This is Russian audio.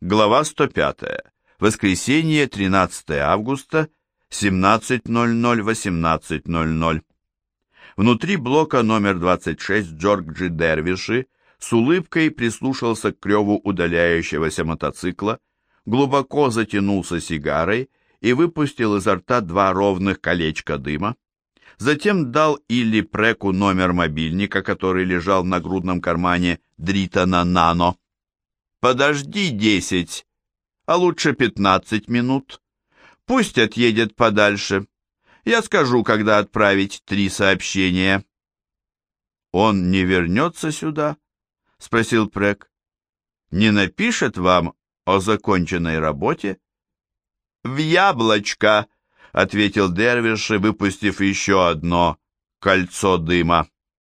Глава 105. Воскресенье, 13 августа, 17.00-18.00. Внутри блока номер 26 Джорджи Дервиши с улыбкой прислушался к креву удаляющегося мотоцикла, глубоко затянулся сигарой и выпустил изо рта два ровных колечка дыма. Затем дал Илли Преку номер мобильника, который лежал в нагрудном кармане Дритона Нано. «Подожди десять, а лучше пятнадцать минут. Пусть отъедет подальше. Я скажу, когда отправить три сообщения». «Он не вернется сюда?» — спросил Прек. «Не напишет вам о законченной работе?» «В яблочко!» — ответил Дервиш, выпустив еще одно кольцо дыма.